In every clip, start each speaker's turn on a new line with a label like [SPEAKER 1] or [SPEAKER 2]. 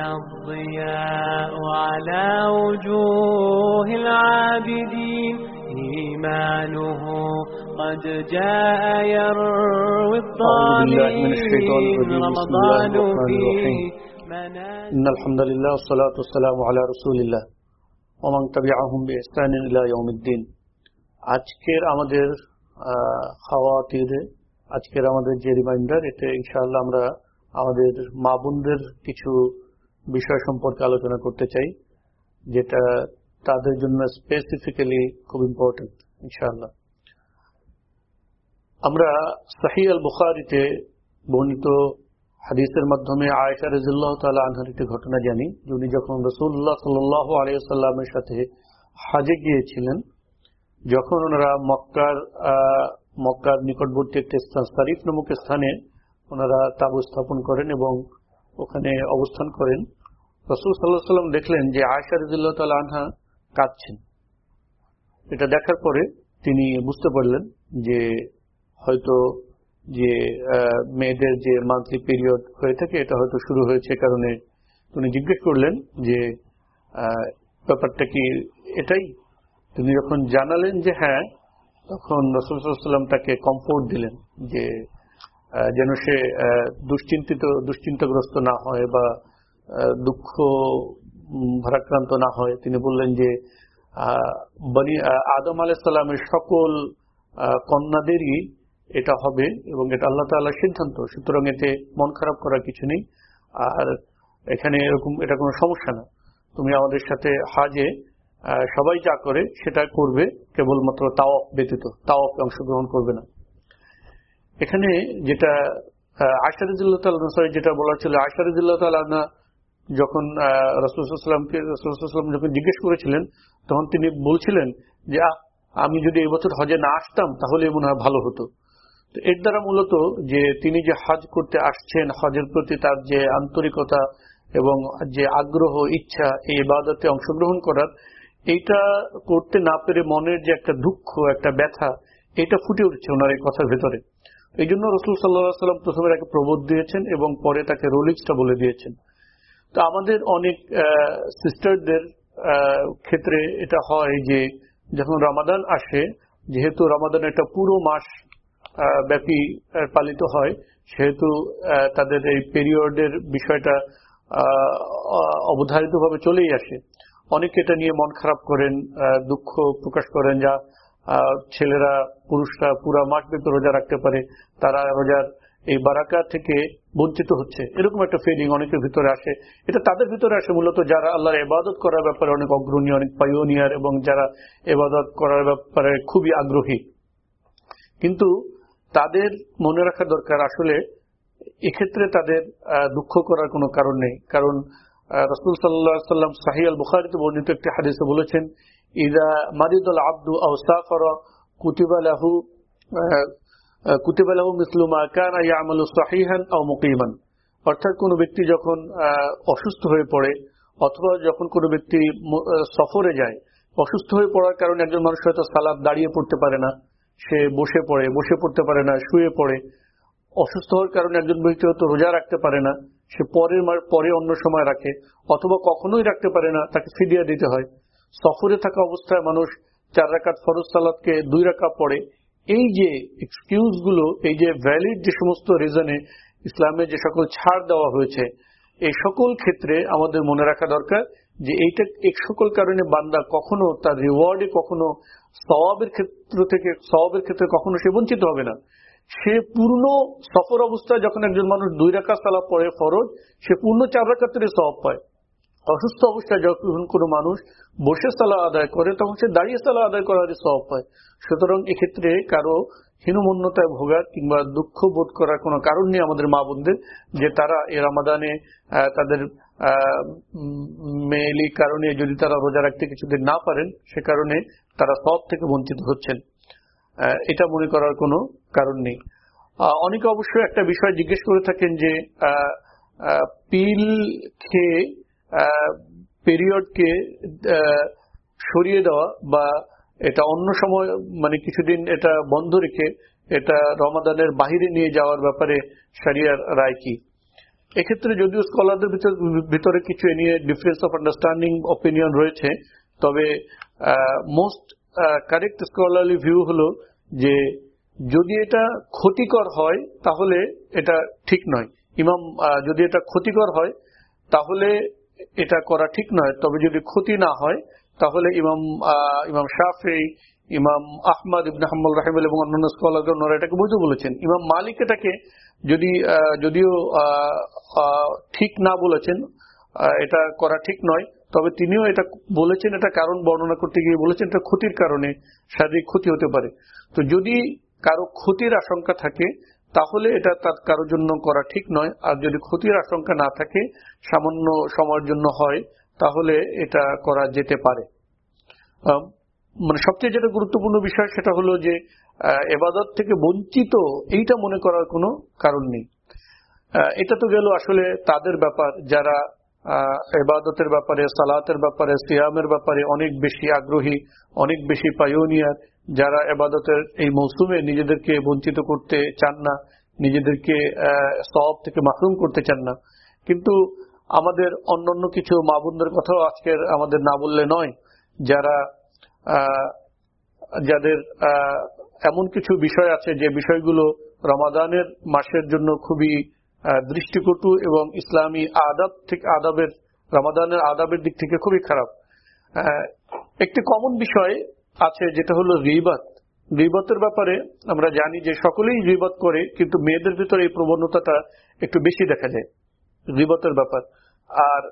[SPEAKER 1] طلع الضياء على وجوه العابدين إيمانه قد جاء يروي
[SPEAKER 2] أعوذ بالله من الشيطان
[SPEAKER 1] الضالين
[SPEAKER 2] الرجيم. بسم الله
[SPEAKER 1] رمضان
[SPEAKER 2] الرحمن
[SPEAKER 1] في
[SPEAKER 2] الرحيم.
[SPEAKER 1] منازل
[SPEAKER 2] إن الحمد لله والصلاة والسلام على رسول الله ومن تبعهم بإحسان إلى يوم الدين আজকের আমাদের আহ, খাওয়াতির আজকের আমাদের যে রিমাইন্ডার এতে ইনশাআল্লাহ আমরা আমাদের মা বোনদের কিছু বিষয় সম্পর্কে আলোচনা করতে চাই, যেটা তাদের জন্য স্পেসিফিক্যালি খুব ইম্পর্টেন্ট ইনশাআল্লাহ। আমরা সাহি আল বুখারিতে বর্ণিত হাদিসের মাধ্যমে আয়েশা রাজিল্লাহ তালা আনহার একটি ঘটনা জানি যে উনি যখন রসুল্লাহ সাল্লাহ আলিয়াল্লামের সাথে হাজে গিয়েছিলেন, যখন ওনারা মক্কার মক্কার নিকটবর্তী একটি স্থান সারিফ নামক স্থানে ওনারা তাবু স্থাপন করেন এবং ওখানে অবস্থান করেন। রসুল সাল্লাহ সাল্লাম দেখলেন যে আয়েশা রাজিল্লাহ তালা আনহা কাঁদছেন। এটা দেখার পরে তিনি বুঝতে পারলেন যে হয়তো যে মেয়েদের যে মান্থলি পিরিয়ড হয়ে থাকে, এটা হয়তো শুরু হয়েছে কারণে তিনি জিজ্ঞেস করলেন যে ব্যাপারটা কি এটাই? তিনি যখন জানালেন যে হ্যাঁ তখন রসুলাম তাকে কমফোর্ট দিলেন যে যেন সে দুশ্চিন্তিত, দুশ্চিন্তাগ্রস্ত না হয় বা দুঃখ ভারাক্রান্ত না হয়। তিনি বললেন যে বনি আদম আলাইসাল্লামের সকল কন্যাদেরই এটা হবে এবং এটা আল্লাহ তাআলার সিদ্ধান্ত। সুতরাং এতে মন খারাপ করার কিছু নেই। আর এখানে এরকম, এটা কোনো সমস্যা না। তুমি আমাদের সাথে হাজে সবাই যা করে সেটা করবে, কেবলমাত্র তাওয়াফ ব্যতীত। তাওয়াফে অংশগ্রহণ করবে না। এখানে যেটা আশারুদ্দুল্লাহ যেটা বলা ছিল আশারুদ্দুল্লাহ তাল্লাহ যখন রসুলামকে রসুলাম যখন জিজ্ঞেস করেছিলেন, তখন তিনি বলছিলেন যে আমি যদি এবছর হজে না আসতাম, তাহলে মনে হয় ভালো হতো। তো এর দ্বারা মূলত যে, তিনি যে হজ করতে আসছেন, হজের প্রতি তার যে আন্তরিকতা এবং যে আগ্রহ, ইচ্ছা, এই ইবাদতে অংশগ্রহণ করার, এইটা করতে না পেরে মনের যে একটা দুঃখ, একটা ব্যথা এটা ফুটে উঠছে ওনার এই কথার ভেতরে। এই জন্য রসুল সাল্লাম প্রথমে তাকে প্রবোধ দিয়েছেন এবং পরে তাকে রোলিক্সটা বলে দিয়েছেন। তো আমাদের অনেক সিস্টারদের ক্ষেত্রে এটা হয় যে যখন রমাদান আসে, যেহেতু রমাদান একটা পুরো মাস ব্যাপী পালিত হয়, সেহেতু তাদের এই পিরিয়ডের বিষয়টা অবধারিতভাবে চলেই আসে। অনেকে এটা নিয়ে মন খারাপ করেন দুঃখ প্রকাশ করেন যা ছেলেরা, পুরুষরা পুরা মাস ব্যাপী রোজা রাখতে পারে, তারা রোজার এই বারাকা থেকে বঞ্চিত হচ্ছে। এরকম একটা ফিলিং অনেকের ভিতরে আসে। এটা তাদের ভিতরে আসে মূলত যারা আল্লাহর এবাদত করার ব্যাপারে অনেক অগ্রণী, অনেক পাইওনিয়ার এবং যারা এবাদত করার ব্যাপারে খুবই আগ্রহী। কিন্তু তাদের মনে রাখা দরকার আসলে এক্ষেত্রে তাদের দুঃখ করার কোনো কারণ নেই। কারণ রসুল সাল্লাহ সাল্লাম সাহি আল বুখারিতে বর্ণিত একটি হাদিসে বলেছেন আব্দু কানা মুকিমান অর্থাৎ কোনো ব্যক্তি যখন অসুস্থ হয়ে পড়ে অথবা যখন কোনো ব্যক্তি সফরে যায়, অসুস্থ হয়ে পড়ার কারণে একজন মানুষ হয়তো সালাদ দাঁড়িয়ে পড়তে পারে না। সে বসে পড়ে, বসে পড়তে পারে না, শুয়ে পড়ে। অসুস্থ হওয়ার কারণে একজন ব্যক্তি হয়তো রোজা রাখতে পারে না, সে পরের পরে অন্য সময় রাখে, অথবা কখনোই রাখতে পারে না, তাকে ফিদিয়া দিতে হয়। সফরে থাকা অবস্থায় মানুষ চার রাকাত ফরজ সালাদকে দুই রাখা পড়ে। এই যে এক্সকিউজগুলো, এই যে ভ্যালিড যে সমস্ত রিজনে ইসলামে যে সকল ছাড় দেওয়া হয়েছে, এই সকল ক্ষেত্রে আমাদের মনে রাখা দরকার যে এইটা এক সকল কারণে বান্দা কখনো তার রিওয়ার্ডে কখনো সওয়াবের ক্ষেত্র থেকে, সওয়াবের ক্ষেত্রে কখনো সে বঞ্চিত হবে না। সে পূর্ণ সফর অবস্থায় যখন একজন মানুষ দুই রাখা সালা পড়ে ফরজ, সে পূর্ণ চার রাখাতের সওয়াব পায়। অসুস্থ অবস্থায় যখন কোনো মানুষ বসে সালা আদায় করে, তখন সে দাঁড়িয়ে সালা আদায় করার সওয়াব হয় সুতরাং এক্ষেত্রে কারও হীনমন্যতায় ভোগার কিংবা দুঃখ বোধ করার কোনো কারণ নেই আমাদের মা বোনদের, যে তারা এ রামাদানে তাদের মেয়েলি কারণে যদি তারা রোজা রাখতে কিছুদিন না পারেন, সে কারণে তারা সব থেকে বঞ্চিত হচ্ছেন। এটা মনে করার কোনো কারণ নেই। অনেকে অবশ্যই একটা বিষয় জিজ্ঞেস করে থাকেন যে পিল খেয়ে পিরিয়ডকে সরিয়ে দেওয়া বা এটা অন্য সময় মানে কিছুদিন এটা বন্ধ রেখে এটা রমাদানের বাহিরে নিয়ে যাওয়ার ব্যাপারে সারিয়ার রায় কি? এক্ষেত্রে যদিও স্কলারদের ভিতরে কিছু এ নিয়ে ডিফারেন্স অফ আন্ডারস্ট্যান্ডিং অপিনিয়ন রয়েছে, তবে মোস্ট কারেক্ট স্কলারলি ভিউ হলো যে যদি এটা ক্ষতিকর হয়, তাহলে এটা ঠিক নয়। ইমাম যদি এটা ক্ষতিকর হয়, তাহলে এটা করা ঠিক নয়। তবে যদি ক্ষতি না হয়, তাহলে ইমাম ইমাম শাফি, ইমাম আহমদ ইবন হাম্মল রাহিমুল এবং অন্যান্য ওনারা এটাকে বুঝে বলেছেন। ইমাম মালিক এটাকে যদি যদিও ঠিক না বলেছেন এটা করা ঠিক নয়। তবে তিনিও এটা বলেছেন, এটা কারণ বর্ণনা করতে গিয়ে বলেছেন, এটা ক্ষতির কারণে শারীরিক ক্ষতি হতে পারে। তো যদি কারও ক্ষতির আশঙ্কা থাকে তাহলে এটা তার কারোর জন্য করা ঠিক নয়। আর যদি ক্ষতির আশঙ্কা না থাকে, সামান্য সময়ের জন্য হয়, তাহলে এটা করা যেতে পারে। মানে সবচেয়ে যেটা গুরুত্বপূর্ণ বিষয় সেটা হলো যে এবাদত থেকে বঞ্চিত এইটা মনে করার কোনো কারণ নেই। এটা তো গেল আসলে তাদের ব্যাপার। যারা এবাদতের ব্যাপারে, সালাতের ব্যাপারে, সিয়ামের ব্যাপারে অনেক বেশি আগ্রহী, অনেক বেশি পায়োনিয়ার যারা এবাদতের এই মৌসুমে নিজেদেরকে বঞ্চিত করতে চান না, নিজেদেরকে সব থেকে মাহরুম করতে চান না, কিন্তু আমাদের অন্যান্য কিছু মা বোনদের কথাও আজকের আমাদের না বললে নয়। যারা যাদের এমন কিছু বিষয় আছে যে বিষয়গুলো রমাদানের মাসের জন্য খুবই দৃষ্টিকটু এবং ইসলামী আদাব থেকে, আদাবের, রমাদানের আদাবের দিক থেকে খুবই খারাপ। একটি কমন বিষয় আছে যেটা হলো রিবাত রিবতের ব্যাপারে আমরা জানি যে সকলেই রিবত করে, কিন্তু মেয়েদের ভিতরে এই প্রবণতাটা একটু বেশি দেখা যায় রিবতের ব্যাপার। আর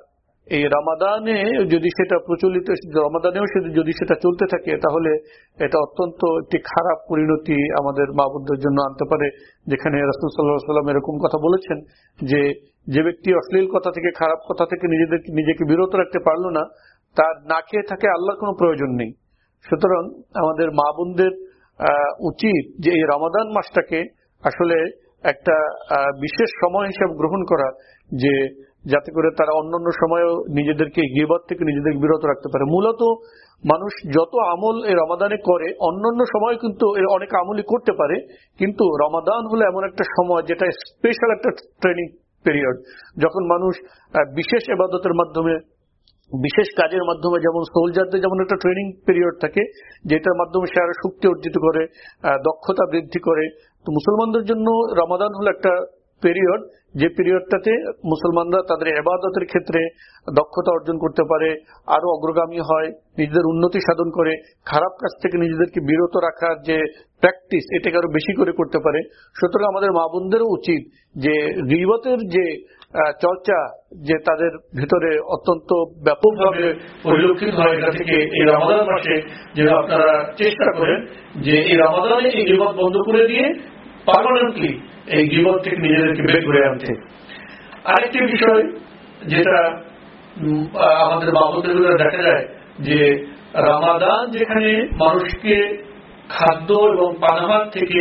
[SPEAKER 2] এই রামাদানে যদি সেটা প্রচলিত, রমাদানেও যদি সেটা চলতে থাকে, তাহলে এটা অত্যন্ত একটি খারাপ পরিণতি আমাদের মাহবুদের জন্য আনতে পারে, যেখানে রাসুল সাল্লাহ সাল্লাম এরকম কথা বলেছেন যে যে ব্যক্তি অশ্লীল কথা থেকে, খারাপ কথা থেকে নিজেদের, নিজেকে বিরত রাখতে পারল না, তার না খেয়ে থাকে আল্লাহর কোনো প্রয়োজন নেই। সুতরাং আমাদের মা বোনদের উচিত যে এই রমাদান মাসটাকে আসলে একটা বিশেষ সময় হিসাব গ্রহণ করা, যে যাতে করে তারা অন্যান্য সময়ও নিজেদেরকে গিবাদ থেকে নিজেদের বিরত রাখতে পারে। মূলত মানুষ যত আমল এই রমাদানে করে, অন্যান্য সময় কিন্তু এর অনেক আমলই করতে পারে, কিন্তু রমাদান হলো এমন একটা সময় যেটা স্পেশাল একটা ট্রেনিং পিরিয়ড যখন মানুষ বিশেষ এবাদতের মাধ্যমে বিশেষ কাজের মাধ্যমে যেমন সোলজারদের যেমন একটা ট্রেনিং পিরিয়ড থাকে, যেটার মাধ্যমে সে আরও শক্তি অর্জিত করে দক্ষতা বৃদ্ধি করে, তো মুসলমানদের জন্য রমাদান হলো একটা পিরিয়ড যে পিরিয়ডটাতে মুসলমানরা তাদের এবাদতের ক্ষেত্রে দক্ষতা অর্জন করতে পারে, আরও অগ্রগামী হয়, নিজেদের উন্নতি সাধন করে, খারাপ কাজ থেকে নিজেদেরকে বিরত রাখার যে প্র্যাকটিস এটাকে আরও বেশি করে করতে পারে। সুতরাং আমাদের মা বোনদেরও উচিত যে রিবতের যে চর্চা যে তাদের ভিতরে অত্যন্ত ব্যাপকভাবে পরিলক্ষিত হয়, এটা থেকে এই রমাদান মাসে যে আপনারা চেষ্টা করেন, যে এই রমাদানে এই রিবত বন্ধ করে দিয়ে পারমানেন্টলি এই জীবন থেকে নিজেদেরকে বের করে আনতে আরেকটি বিষয় যেটা আমাদের বাবুদের দেখা যায় যে রামাদান যেখানে মানুষকে খাদ্য এবং পানাহার থেকে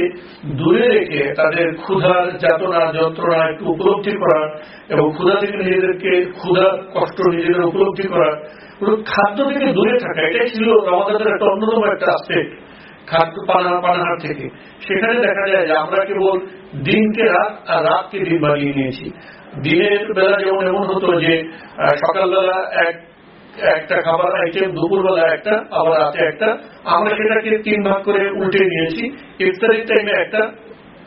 [SPEAKER 2] দূরে রেখে তাদের ক্ষুধার যাতনা, যন্ত্রণা একটু উপলব্ধি করা এবং ক্ষুধা থেকে নিজেদেরকে ক্ষুধার কষ্ট নিজেদের উপলব্ধি করা খাদ্য থেকে দূরে থাকা, এটাই ছিল আমাদের একটা অন্যতম একটা আসপেক্ট খাদ্য পানাহার থেকে। সেখানে দেখা যায় যে আমরা কেবল দিনকে রাত আর রাতকে দিন বানিয়ে নিয়েছি। দিনের বেলা যেমন এমন হতো যে সকালবেলা এক, একটা খাবার আইটেম দুপুরবেলা একটা, আবার রাতে একটা, আমরা সেটাকে তিন ভাগ করে উল্টে নিয়েছি। ইফতারির টাইমে একটা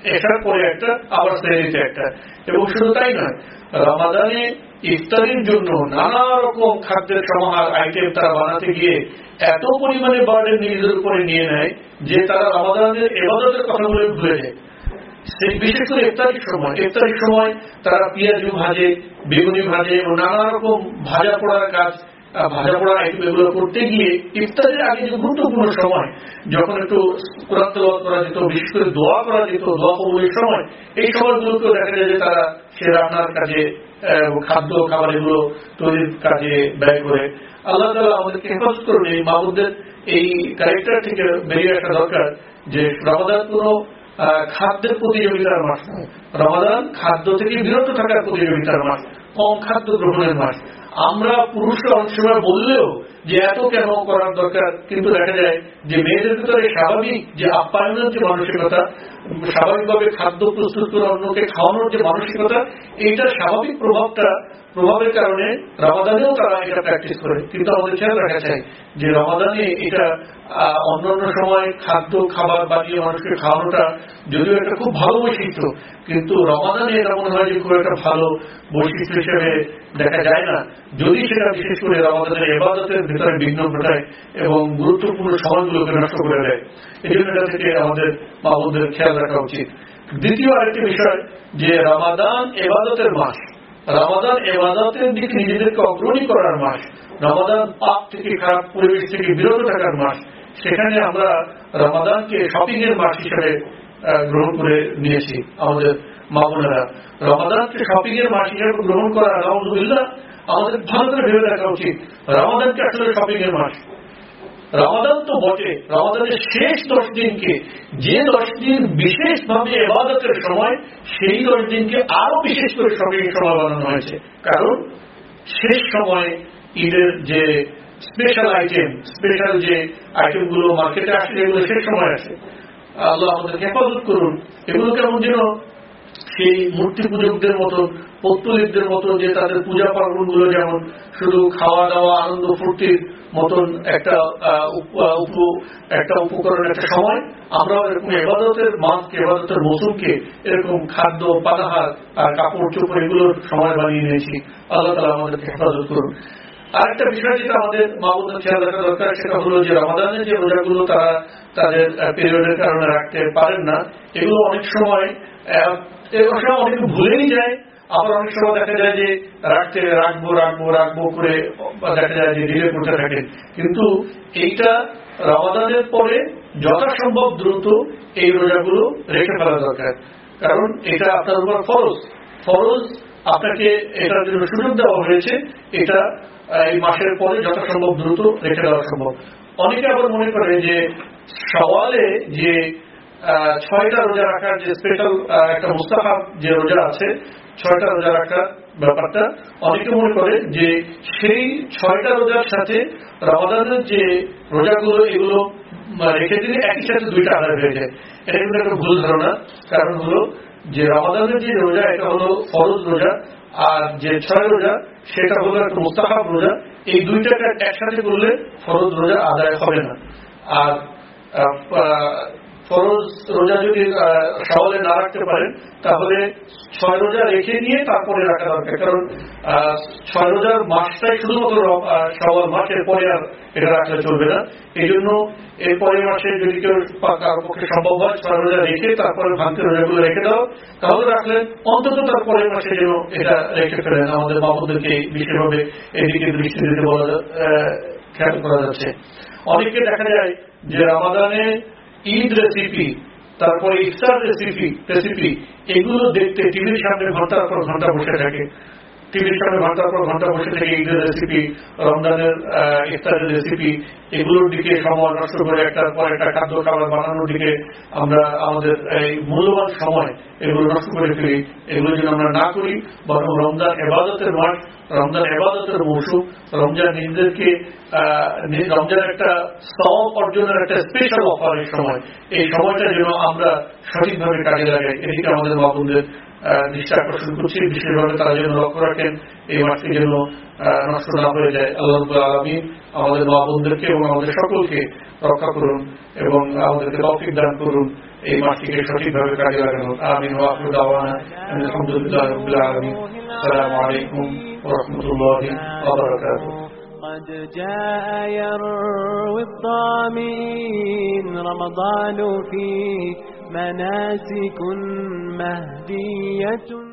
[SPEAKER 2] এটার পরে একটা, আবার সেরিতে একটা। এবং শুধু তাই নয়, রমাদানে ইফতারির জন্য নানা রকম খাদ্যের সমাহার আইটেম তারা বানাতে গিয়ে এত পরিমাণে বার্ডেন নিজেদের উপরে নিয়ে নেয় যে তারা রমাদানের এবাদতের কথা বলে ভুলে যায় বিশেষ করে ইফতারির সময়। ইফতারির সময় তারা পেঁয়াজু ভাজে, বেগুনি ভাজে ও নানা রকম ভাজা পড়ার কাজ ভাজা পড়া আইটেম এগুলো করতে গিয়ে ইফতারের আগে যে গুরুত্বপূর্ণ সময়, যখন একটু কোরআন করা যেত, বিশেষ করে দোয়া করা যেত, দোয়া কবলের সময়, এই সময়গুলোকেও দেখা যায় যে তারা সে রান্নার কাজে খাদ্য, খাবার এগুলো তৈরির কাজে ব্যয় করে। আল্লাহ তালা আমাদেরকে হেফাজত করুন এই মাহমুদের এই ক্যারেক্টার থেকে বেরিয়ে আসা দরকার যে রমাদান কোন খাদ্যের প্রতিযোগিতার মাস রমাদান খাদ্য থেকে বিরত থাকার প্রতিযোগিতার মাস কম খাদ্য গ্রহণের মাস আমরা পুরুষরা অনেক সময় বললেও যে এত কেন করার দরকার? কিন্তু দেখা যায় যে মেয়েদের ভিতরে স্বাভাবিক যে আপ্যায়নের যে মানসিকতা, স্বাভাবিকভাবে খাদ্য প্রস্তুত করে অন্যকে খাওয়ানোর যে মানসিকতা, এইটার স্বাভাবিক প্রভাবটা, প্রভাবের কারণে রমাদানেও তারা এটা প্র্যাকটিস করে। কিন্তু আমাদের খেয়াল রাখা চাই যে রমাদানে এটা অন্যান্য সময় খাদ্য, খাবার বানিয়ে মানুষকে খাওয়ানোটা যদিও একটা খুব ভালো বৈশিষ্ট্য, কিন্তু রমাদানে এটা মনে হয় যে খুব একটা ভালো বৈশিষ্ট্য হিসেবে দেখা যায় না। যদি সেটা বিশেষ করে রমাদানের এবাদতের ভিতরে বিঘ্ন ঘটায় এবং গুরুত্বপূর্ণ সময়গুলোকে নষ্ট করে দেয়। এই জন্য এটা থেকে আমাদের মা খেয়াল রাখা উচিত। দ্বিতীয় আরেকটি বিষয়, যে রমাদান এবাদতের মাস। রমাদান এবাদতের দিকে নিজেদেরকে অগ্রণী করার মাস, রমাদান পাপ থেকে, খারাপ পরিবেশ থেকে বিরত থাকার মাস। সেখানে আমরা রামাদানকে শপিং এর মাস হিসেবে গ্রহণ করে নিয়েছি। আমাদের মা বোনেরা। রমাদানকে শপিং এর মাস হিসেবে গ্রহণ করা আলহামদুলিল্লাহ আমাদের ভালো করে ভেবে দেখা উচিত। রমাদানকে আসলে শপিং এর মাস? রমাদান তো বটে। রমাদানের শেষ দশ দিনকে, যে দশ দিন বিশেষভাবে এবাদতের সময়, সেই দশ দিনকে আরও বিশেষ করে শপিং সময় বানানো হয়েছে। কারণ শেষ সময় ঈদের যে স্পেশাল আইটেম স্পেশাল যে আইটেমগুলো মার্কেটে আসে এগুলো শেষ সময় আসে আল্লাহ আমাদের হেফাজত করুন। এগুলো কেমন যেন সেই মূর্তি পূজকদের মতন পত্তলিকদের মতন যে তাদের পূজা পার্বণগুলো যেমন শুধু খাওয়া দাওয়া, আনন্দ ফুর্তির মতন একটা একটা উপকরণ একটা সময় আমরা এরকম এবাদতের মাসকে এবাদতের মৌসুমকে এরকম খাদ্য পানাহার আর কাপড় চোপড় এগুলোর সময় বানিয়ে নিয়েছি। আল্লাহ তালা আমাদেরকে হেফাজত করুন। আরেকটা বিষয় যেটা আমাদের মা বোনদের খেয়াল রাখা দরকার, সেটা হলো যে রমাদানের যে রোজাগুলো তারা তাদের পিরিয়ডের কারণে রাখতে পারেন না, এগুলো অনেক সময় অনেক ভুলেই যায়। আবার অনেক সময় দেখা যায় যে রাখতে রাখব রাখব রাখব করে দেখা যায় যে ডিলে করতে থাকেন কিন্তু এইটা রমাদানের পরে যথাসম্ভব দ্রুত এই রোজাগুলো রেখে ফেলা দরকার। কারণ এটা আপনার উপর ফরজ। ফরজ আপনাকে এটার জন্য সুযোগ দেওয়া হয়েছে। এটা এই মাসের পরে যথাসম্ভব দ্রুত রেখে দেওয়া সম্ভব। অনেকে আবার মনে করে যে সওয়ালে যে ছয়টা রোজা রাখার যে স্পেশাল একটা মুস্তাহাব যে রোজা আছে, ছয়টা রোজা রাখার ব্যাপারটা, অনেকে মনে করে যে সেই ছয়টা রোজার সাথে রমাদানের যে রোজাগুলো, এগুলো রেখে দিলে একই সাথে দুইটা আদায় হয়ে যায়। এটা কিন্তু একটা ভুল ধারণা। কারণ হলো যে রমাদানের যে রোজা, এটা হলো ফরজ রোজা। আর যে ছয় রোজা, সেটা হলো একটা মোস্তাহাব রোজা। এই দুইটাকে একসাথে করলে ফরজ রোজা আদায় হবে না। আর ফরজ রোজা যদি সওয়ালে না রাখতে পারেন, তাহলে ছয় রোজা রেখে নিয়ে তারপরে রাখা দরকার। কারণ ছয় রোজার মাসটাই শুধুমাত্র সওয়াল আর এটা রাখলে চলবে না। এই জন্য মাসে যদি কেউ কারোর পক্ষে সম্ভব হয়, ছয় রোজা রেখে তারপরে ভাঙতে রোজাগুলো রেখে দাও। তাহলে রাখলেন অন্তত তার পরের মাসে যেন এটা রেখে ফেলেন। আমাদের বাবুদেরকে বিশেষভাবে এদিকে দৃষ্টি দিতে বলা খেয়াল করা যাচ্ছে। অনেকে দেখা যায় যে রামাদানে ঈদ রেসিপি তারপরে ইফতার রেসিপি রেসিপি এগুলো দেখতে টিভির সামনে ঘণ্টার পর ঘণ্টা বসে থাকে। টিভির সামনে ঘণ্টার পর ঘণ্টা বসে থেকে ঈদের রেসিপি রমজানের ইফতারের রেসিপি এগুলোর দিকে সময় নষ্ট করে একটার পর একটা খাদ্য খাবার বানানোর দিকে আমরা আমাদের এই মূল্যবান সময় এগুলো নষ্ট করে ফেলি। এগুলো যেন আমরা না করি, বরং রমজান এবাদতের মাস রমজান এবাদতের মৌসুম, রমজান নিজেদেরকে রমজান একটা সব অর্জনের একটা স্পেশাল অফারের সময়। এই সময়টা যেন আমরা সঠিকভাবে কাজে লাগাই। এদিকে আমাদের বাবুদের দৃষ্টি আকর্ষণ করছি বিশেষভাবে তারা যেন লক্ষ্য রাখেন এই মাসটি যেন নষ্ট না হয়ে যায় আল্লাহ আলমী আমাদের মা বোনদেরকে এবং আমাদের সকলকে রক্ষা করুন এবং আমাদেরকে তৌফিক দান করুন এই মাসটিকে সঠিকভাবে কাজে লাগানো আমিন আলহামদুলিল্লাহ আলমী আসসালামু আলাইকুম ওরহমতুল্লাহ
[SPEAKER 1] قد جاء يروي الضامين رمضان فيه مناسك مهدية